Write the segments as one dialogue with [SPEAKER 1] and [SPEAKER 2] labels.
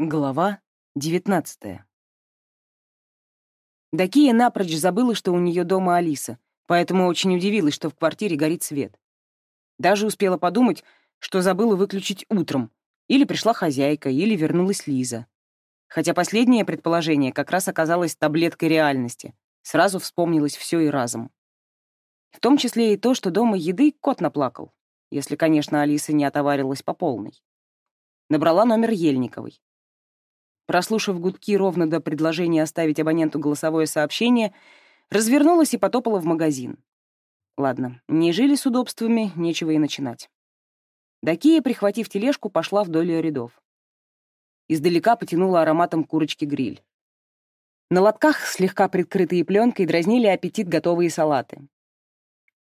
[SPEAKER 1] Глава 19 Дакия напрочь забыла, что у нее дома Алиса, поэтому очень удивилась, что в квартире горит свет. Даже успела подумать, что забыла выключить утром. Или пришла хозяйка, или вернулась Лиза. Хотя последнее предположение как раз оказалось таблеткой реальности. Сразу вспомнилось все и разом. В том числе и то, что дома еды кот наплакал, если, конечно, Алиса не отоварилась по полной. Набрала номер Ельниковой. Прослушав гудки ровно до предложения оставить абоненту голосовое сообщение, развернулась и потопала в магазин. Ладно, не жили с удобствами, нечего и начинать. Дакия, прихватив тележку, пошла вдоль рядов. Издалека потянула ароматом курочки-гриль. На лотках, слегка прикрытые пленкой, дразнили аппетит готовые салаты.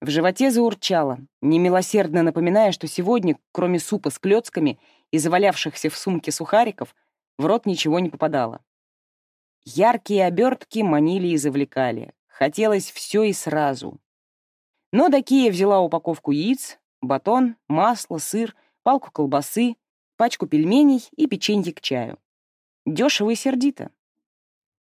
[SPEAKER 1] В животе заурчало, немилосердно напоминая, что сегодня, кроме супа с клёцками и завалявшихся в сумке сухариков, в рот ничего не попадало. Яркие обертки манили и завлекали. Хотелось все и сразу. Но Дакия взяла упаковку яиц, батон, масло, сыр, палку колбасы, пачку пельменей и печенье к чаю. Дешево и сердито.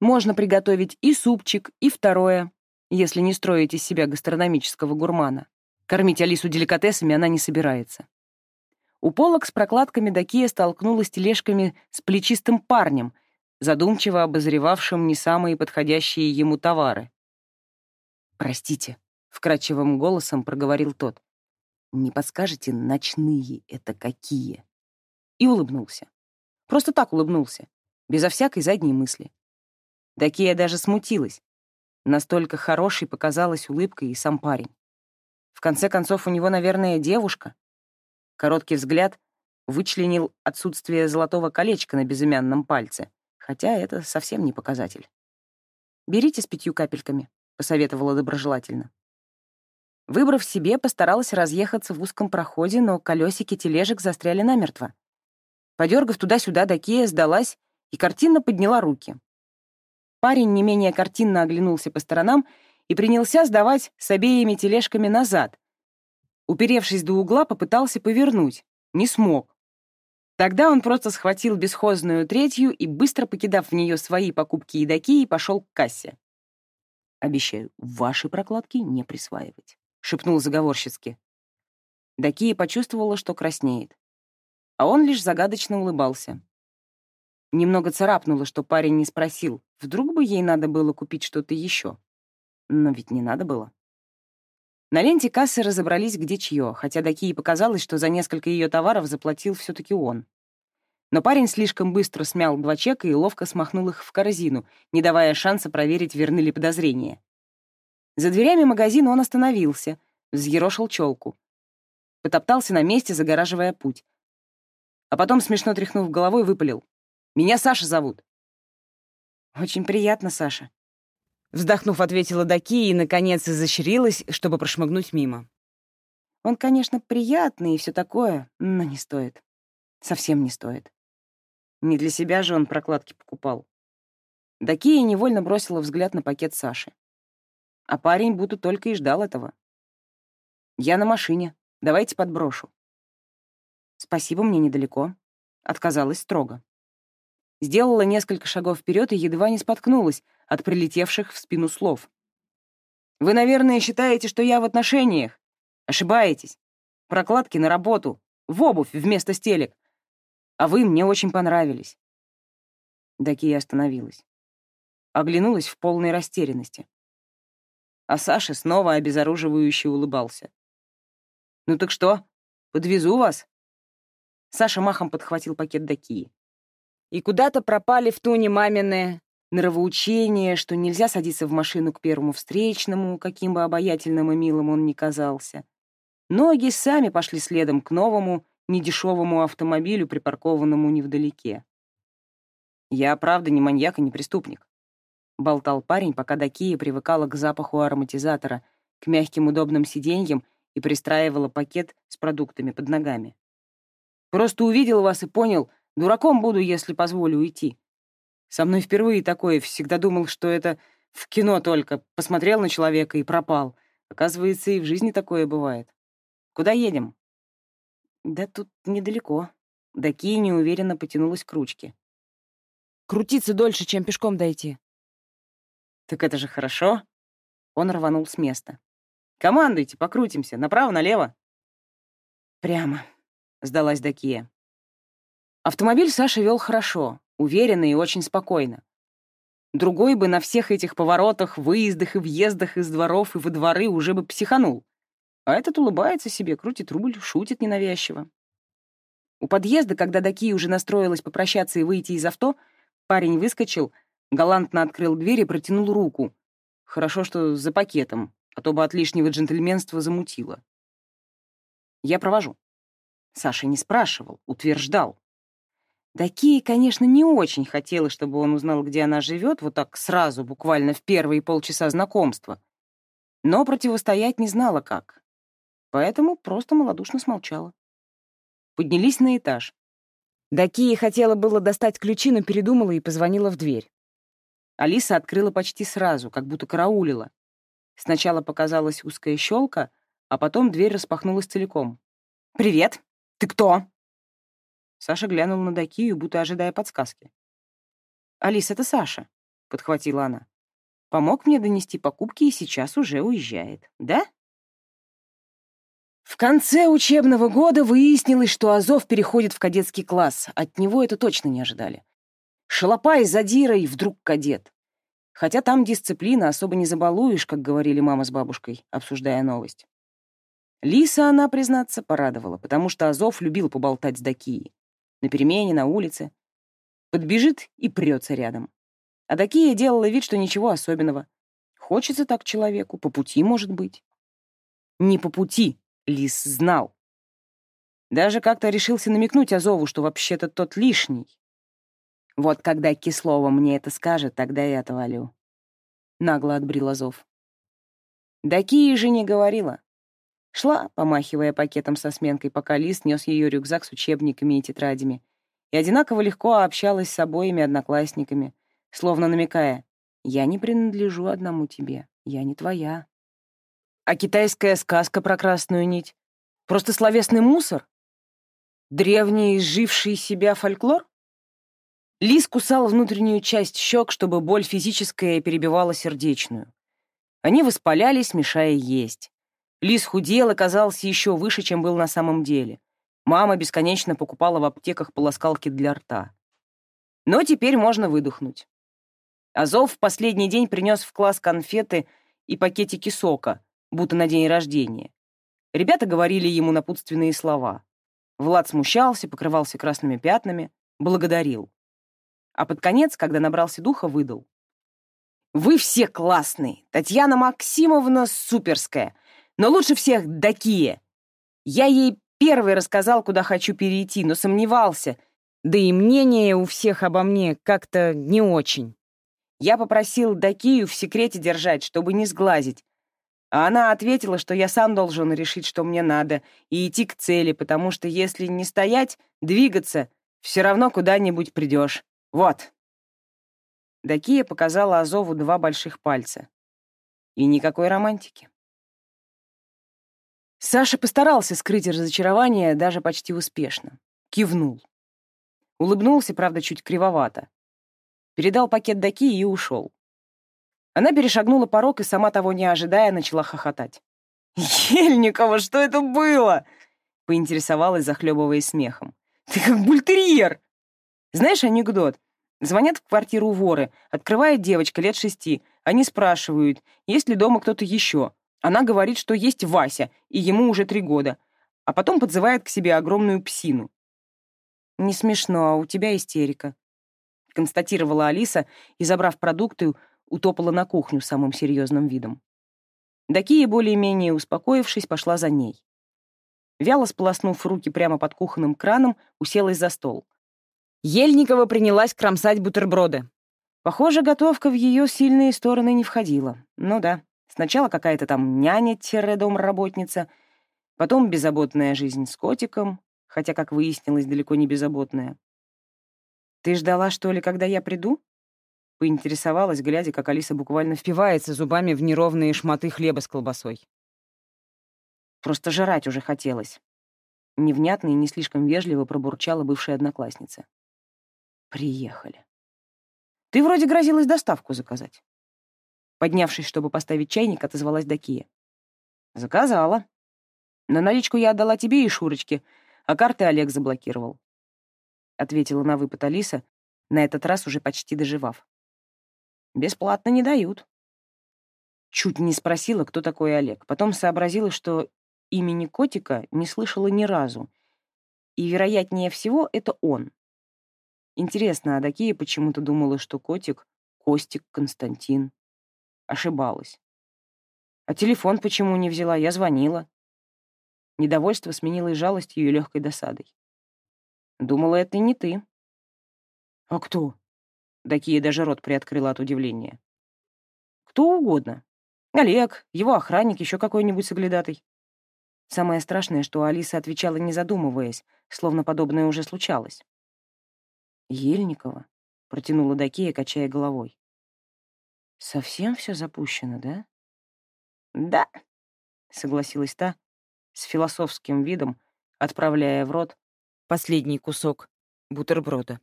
[SPEAKER 1] Можно приготовить и супчик, и второе, если не строить из себя гастрономического гурмана. Кормить Алису деликатесами она не собирается. У полок с прокладками Дакия столкнулась тележками с плечистым парнем, задумчиво обозревавшим не самые подходящие ему товары. «Простите», — вкрадчивым голосом проговорил тот. «Не подскажете, ночные это какие?» И улыбнулся. Просто так улыбнулся, безо всякой задней мысли. Дакия даже смутилась. Настолько хорошей показалась улыбка и сам парень. В конце концов, у него, наверное, девушка. Короткий взгляд вычленил отсутствие золотого колечка на безымянном пальце, хотя это совсем не показатель. «Берите с пятью капельками», — посоветовала доброжелательно. Выбрав себе, постаралась разъехаться в узком проходе, но колесики тележек застряли намертво. Подергав туда-сюда, Дакия сдалась и картинно подняла руки. Парень не менее картинно оглянулся по сторонам и принялся сдавать с обеими тележками назад, Уперевшись до угла, попытался повернуть. Не смог. Тогда он просто схватил бесхозную третью и, быстро покидав в нее свои покупки и и пошел к кассе. «Обещаю, ваши прокладки не присваивать», — шепнул заговорщицки. Дакия почувствовала, что краснеет. А он лишь загадочно улыбался. Немного царапнуло, что парень не спросил, вдруг бы ей надо было купить что-то еще. Но ведь не надо было. На ленте кассы разобрались, где чье, хотя Дакии показалось, что за несколько ее товаров заплатил все таки он. Но парень слишком быстро смял два чека и ловко смахнул их в корзину, не давая шанса проверить, верны ли подозрения. За дверями магазина он остановился, взъерошил челку. Потоптался на месте, загораживая путь. А потом, смешно тряхнув головой, выпалил. «Меня Саша зовут». «Очень приятно, Саша», Вздохнув, ответила Даки и, наконец, изощрилась, чтобы прошмыгнуть мимо. Он, конечно, приятный и все такое, но не стоит. Совсем не стоит. Не для себя же он прокладки покупал. Дакия невольно бросила взгляд на пакет Саши. А парень будто только и ждал этого. «Я на машине. Давайте подброшу». «Спасибо, мне недалеко». Отказалась строго. Сделала несколько шагов вперед и едва не споткнулась, от прилетевших в спину слов. «Вы, наверное, считаете, что я в отношениях. Ошибаетесь. Прокладки на работу, в обувь вместо стелек. А вы мне очень понравились». Дакия остановилась. Оглянулась в полной растерянности. А Саша снова обезоруживающе улыбался. «Ну так что, подвезу вас?» Саша махом подхватил пакет Дакии. И куда-то пропали в туне мамины нравоучение, что нельзя садиться в машину к первому встречному, каким бы обаятельным и милым он ни казался. Ноги сами пошли следом к новому, недешевому автомобилю, припаркованному невдалеке. «Я, правда, не маньяк и не преступник», — болтал парень, пока Дакия привыкала к запаху ароматизатора, к мягким удобным сиденьям и пристраивала пакет с продуктами под ногами. «Просто увидел вас и понял, дураком буду, если позволю уйти. Со мной впервые такое, всегда думал, что это в кино только. Посмотрел на человека и пропал. Оказывается, и в жизни такое бывает. Куда едем? Да тут недалеко. Даки неуверенно потянулась к ручке. Крутиться дольше, чем пешком дойти. Так это же хорошо. Он рванул с места. Командуйте, покрутимся. Направо-налево. Прямо, сдалась Дакия. Автомобиль Саша вел хорошо, уверенно и очень спокойно. Другой бы на всех этих поворотах, выездах и въездах из дворов и во дворы уже бы психанул. А этот улыбается себе, крутит руль, шутит ненавязчиво. У подъезда, когда Даки уже настроилась попрощаться и выйти из авто, парень выскочил, галантно открыл дверь и протянул руку. Хорошо, что за пакетом, а то бы от лишнего джентльменства замутило. Я провожу. Саша не спрашивал, утверждал. Дакии, конечно, не очень хотела, чтобы он узнал, где она живет, вот так сразу, буквально в первые полчаса знакомства. Но противостоять не знала как. Поэтому просто малодушно смолчала. Поднялись на этаж. Дакия хотела было достать ключи, но передумала и позвонила в дверь. Алиса открыла почти сразу, как будто караулила. Сначала показалась узкая щелка, а потом дверь распахнулась целиком. «Привет! Ты кто?» Саша глянул на Дакию, будто ожидая подсказки. «Алис, это Саша», — подхватила она. «Помог мне донести покупки и сейчас уже уезжает, да?» В конце учебного года выяснилось, что Азов переходит в кадетский класс. От него это точно не ожидали. Шалопай, задира и вдруг кадет. Хотя там дисциплина, особо не забалуешь, как говорили мама с бабушкой, обсуждая новость. Лиса она, признаться, порадовала, потому что Азов любил поболтать с Дакией на перемене, на улице. Подбежит и прется рядом. А такие делала вид, что ничего особенного. Хочется так человеку, по пути, может быть. Не по пути, Лис знал. Даже как-то решился намекнуть Азову, что вообще-то тот лишний. Вот когда Кислова мне это скажет, тогда я отвалю. Нагло отбрил Азов. Да Кии же не говорила. Шла, помахивая пакетом со сменкой, пока Лис нес ее рюкзак с учебниками и тетрадями, и одинаково легко общалась с обоими одноклассниками, словно намекая «Я не принадлежу одному тебе, я не твоя». А китайская сказка про красную нить? Просто словесный мусор? Древний, изживший себя фольклор? Лис кусал внутреннюю часть щек, чтобы боль физическая перебивала сердечную. Они воспалялись, мешая есть. Лис худел и казался еще выше, чем был на самом деле. Мама бесконечно покупала в аптеках полоскалки для рта. Но теперь можно выдохнуть. Азов в последний день принес в класс конфеты и пакетики сока, будто на день рождения. Ребята говорили ему напутственные слова. Влад смущался, покрывался красными пятнами, благодарил. А под конец, когда набрался духа, выдал. «Вы все классные! Татьяна Максимовна суперская! Но лучше всех Дакия. Я ей первый рассказал, куда хочу перейти, но сомневался. Да и мнение у всех обо мне как-то не очень. Я попросил Дакию в секрете держать, чтобы не сглазить. А она ответила, что я сам должен решить, что мне надо, и идти к цели, потому что если не стоять, двигаться, все равно куда-нибудь придешь. Вот. Дакия показала Азову два больших пальца. И никакой романтики. Саша постарался скрыть разочарование даже почти успешно. Кивнул. Улыбнулся, правда, чуть кривовато. Передал пакет Даки и ушел. Она перешагнула порог и, сама того не ожидая, начала хохотать. «Ельникова, что это было?» — поинтересовалась, захлебываясь смехом. «Ты как бультерьер!» Знаешь анекдот? Звонят в квартиру воры, открывает девочка лет шести. Они спрашивают, есть ли дома кто-то еще. Она говорит, что есть Вася, и ему уже три года, а потом подзывает к себе огромную псину. «Не смешно, а у тебя истерика», — констатировала Алиса и, забрав продукты, утопала на кухню самым серьезным видом. Дакия, более-менее успокоившись, пошла за ней. Вяло сполоснув руки прямо под кухонным краном, уселась за стол. Ельникова принялась кромсать бутерброды. Похоже, готовка в ее сильные стороны не входила. Ну да, Сначала какая-то там няня-домработница, потом беззаботная жизнь с котиком, хотя, как выяснилось, далеко не беззаботная. «Ты ждала, что ли, когда я приду?» Поинтересовалась, глядя, как Алиса буквально впивается зубами в неровные шматы хлеба с колбасой. Просто жрать уже хотелось. Невнятно и не слишком вежливо пробурчала бывшая одноклассница. «Приехали». Ты вроде грозилась доставку заказать. Поднявшись, чтобы поставить чайник, отозвалась Дакия. Заказала. На наличку я отдала тебе и Шурочке, а карты Олег заблокировал. Ответила на выпад Алиса, на этот раз уже почти доживав. Бесплатно не дают. Чуть не спросила, кто такой Олег. Потом сообразила, что имени котика не слышала ни разу. И, вероятнее всего, это он. Интересно, а Дакия почему-то думала, что котик — Костик Константин. Ошибалась. А телефон почему не взяла? Я звонила. Недовольство сменилось жалостью и легкой досадой. Думала, это не ты. А кто? Дакия даже рот приоткрыла от удивления. Кто угодно. Олег, его охранник, еще какой-нибудь соглядатый. Самое страшное, что Алиса отвечала, не задумываясь, словно подобное уже случалось. «Ельникова?» — протянула Дакия, качая головой. «Совсем все запущено, да?» «Да», — согласилась та, с философским видом, отправляя в рот последний кусок бутерброда.